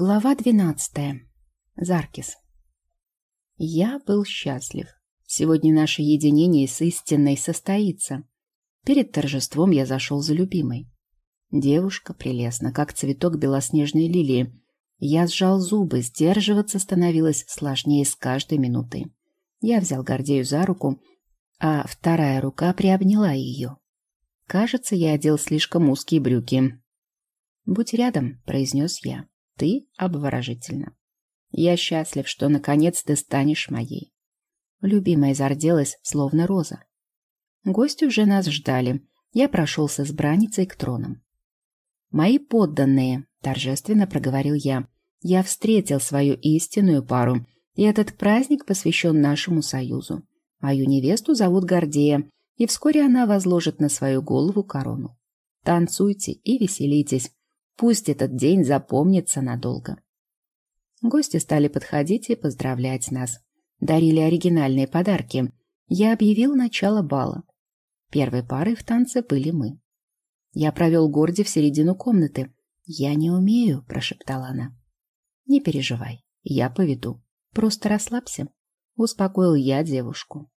Глава двенадцатая. Заркис. Я был счастлив. Сегодня наше единение с истинной состоится. Перед торжеством я зашел за любимой. Девушка прелестна, как цветок белоснежной лилии. Я сжал зубы, сдерживаться становилось сложнее с каждой минутой. Я взял Гордею за руку, а вторая рука приобняла ее. Кажется, я одел слишком узкие брюки. «Будь рядом», — произнес я. Ты обворожительна. Я счастлив, что наконец ты станешь моей. Любимая зарделась, словно роза. Гости уже нас ждали. Я прошелся с браницей к тронам. «Мои подданные», — торжественно проговорил я, — «я встретил свою истинную пару, и этот праздник посвящен нашему союзу. Мою невесту зовут Гордея, и вскоре она возложит на свою голову корону. Танцуйте и веселитесь, Пусть этот день запомнится надолго. Гости стали подходить и поздравлять нас. Дарили оригинальные подарки. Я объявил начало бала. Первой парой в танце были мы. Я провел Горди в середину комнаты. «Я не умею», — прошептала она. «Не переживай, я поведу. Просто расслабься», — успокоил я девушку.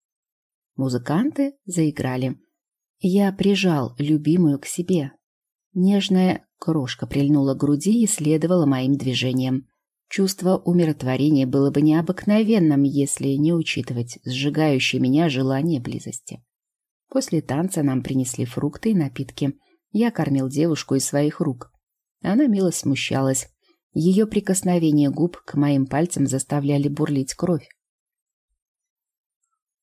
Музыканты заиграли. Я прижал любимую к себе. Нежная Крошка прильнула к груди и следовала моим движениям. Чувство умиротворения было бы необыкновенным, если не учитывать сжигающее меня желание близости. После танца нам принесли фрукты и напитки. Я кормил девушку из своих рук. Она мило смущалась. Ее прикосновения губ к моим пальцам заставляли бурлить кровь.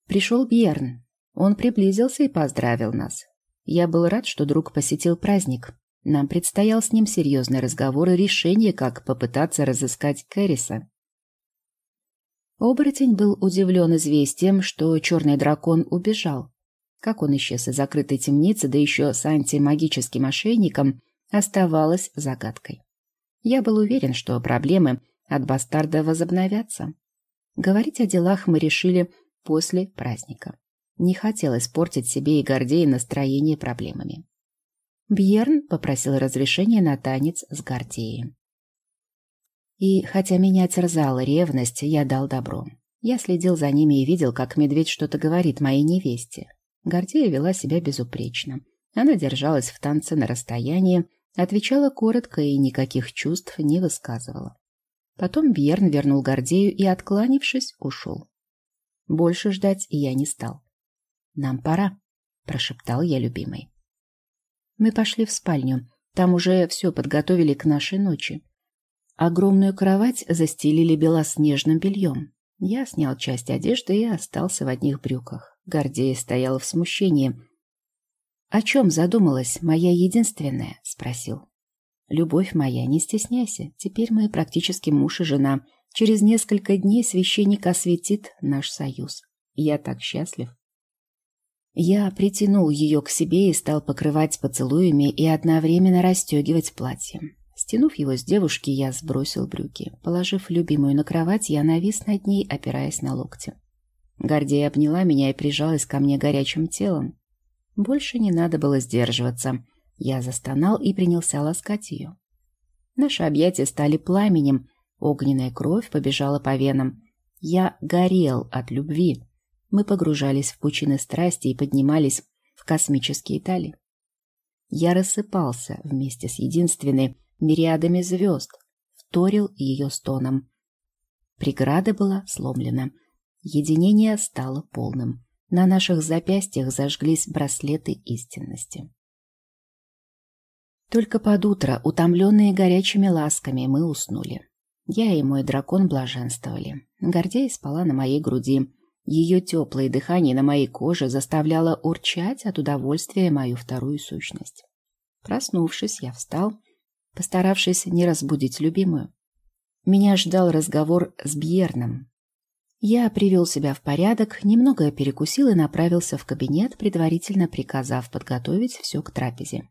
Пришел Бьерн. Он приблизился и поздравил нас. Я был рад, что друг посетил праздник. Нам предстоял с ним серьезный разговор и решение, как попытаться разыскать Кэриса. Оборотень был удивлен известием, что черный дракон убежал. Как он исчез из закрытой темницы, да еще с антимагическим ошейником, оставалось загадкой. Я был уверен, что проблемы от бастарда возобновятся. Говорить о делах мы решили после праздника. Не хотелось портить себе и Гордее настроение проблемами. Бьерн попросил разрешения на танец с Гордеем. И хотя меня терзала ревность, я дал добро. Я следил за ними и видел, как медведь что-то говорит моей невесте. Гордея вела себя безупречно. Она держалась в танце на расстоянии, отвечала коротко и никаких чувств не высказывала. Потом Бьерн вернул Гордею и, откланившись, ушел. Больше ждать я не стал. «Нам пора», — прошептал я любимой. Мы пошли в спальню. Там уже все подготовили к нашей ночи. Огромную кровать застелили белоснежным бельем. Я снял часть одежды и остался в одних брюках. Гордея стояла в смущении. «О чем задумалась моя единственная?» — спросил. «Любовь моя, не стесняйся. Теперь мы практически муж и жена. Через несколько дней священник осветит наш союз. Я так счастлив». Я притянул ее к себе и стал покрывать поцелуями и одновременно расстегивать платье. Стянув его с девушки, я сбросил брюки. Положив любимую на кровать, я навис над ней, опираясь на локти. Гордея обняла меня и прижалась ко мне горячим телом. Больше не надо было сдерживаться. Я застонал и принялся ласкать ее. Наши объятия стали пламенем, огненная кровь побежала по венам. Я горел от любви. Мы погружались в пучины страсти и поднимались в космические дали. Я рассыпался вместе с единственной мириадами звезд, вторил ее стоном. Преграда была сломлена. Единение стало полным. На наших запястьях зажглись браслеты истинности. Только под утро, утомленные горячими ласками, мы уснули. Я и мой дракон блаженствовали. Гордея спала на моей груди. Ее теплое дыхание на моей коже заставляло урчать от удовольствия мою вторую сущность. Проснувшись, я встал, постаравшись не разбудить любимую. Меня ждал разговор с Бьерном. Я привел себя в порядок, немного перекусил и направился в кабинет, предварительно приказав подготовить все к трапезе.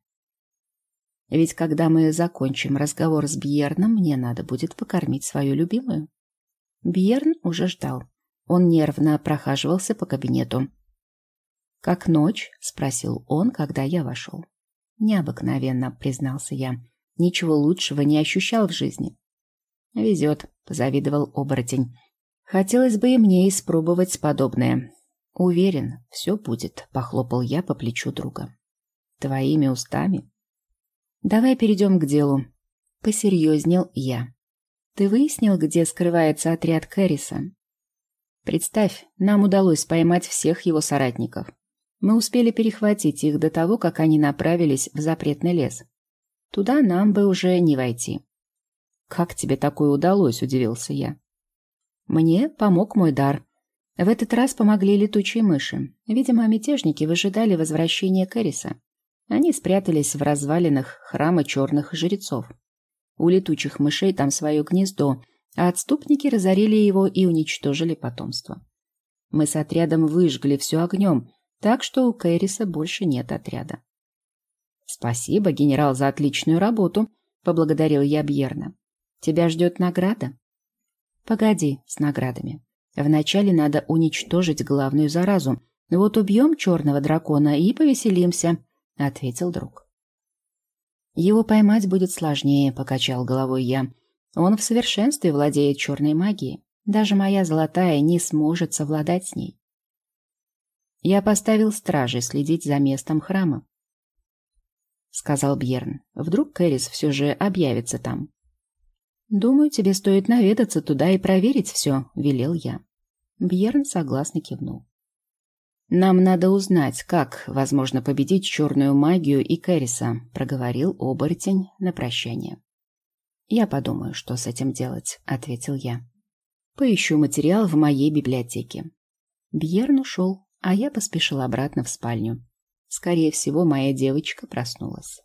Ведь когда мы закончим разговор с Бьерном, мне надо будет покормить свою любимую. Бьерн уже ждал. Он нервно прохаживался по кабинету. «Как ночь?» — спросил он, когда я вошел. «Необыкновенно», — признался я. «Ничего лучшего не ощущал в жизни». Везет, позавидовал оборотень. Хотелось бы и мне испробовать подобное. Уверен, все будет, похлопал я по плечу друга. Твоими устами. Давай перейдем к делу. Посерьезнел я. Ты выяснил, где скрывается отряд Кэрриса? Представь, нам удалось поймать всех его соратников. Мы успели перехватить их до того, как они направились в запретный лес. Туда нам бы уже не войти. «Как тебе такое удалось?» – удивился я. Мне помог мой дар. В этот раз помогли летучие мыши. Видимо, мятежники выжидали возвращения Кэриса. Они спрятались в развалинах храма черных жрецов. У летучих мышей там свое гнездо, а отступники разорили его и уничтожили потомство. Мы с отрядом выжгли все огнем, так что у Кэриса больше нет отряда. «Спасибо, генерал, за отличную работу», — поблагодарил я Бьерна. «Тебя ждет награда?» «Погоди с наградами. Вначале надо уничтожить главную заразу. Вот убьем черного дракона и повеселимся», — ответил друг. «Его поймать будет сложнее», — покачал головой я. «Он в совершенстве владеет черной магией. Даже моя золотая не сможет совладать с ней». Я поставил стражи следить за местом храма. — сказал Бьерн. «Вдруг Кэрис все же объявится там?» «Думаю, тебе стоит наведаться туда и проверить все», — велел я. Бьерн согласно кивнул. «Нам надо узнать, как возможно победить черную магию и Кэриса», — проговорил оборотень на прощание. «Я подумаю, что с этим делать», — ответил я. «Поищу материал в моей библиотеке». Бьерн ушел, а я поспешил обратно в спальню. Скорее всего, моя девочка проснулась.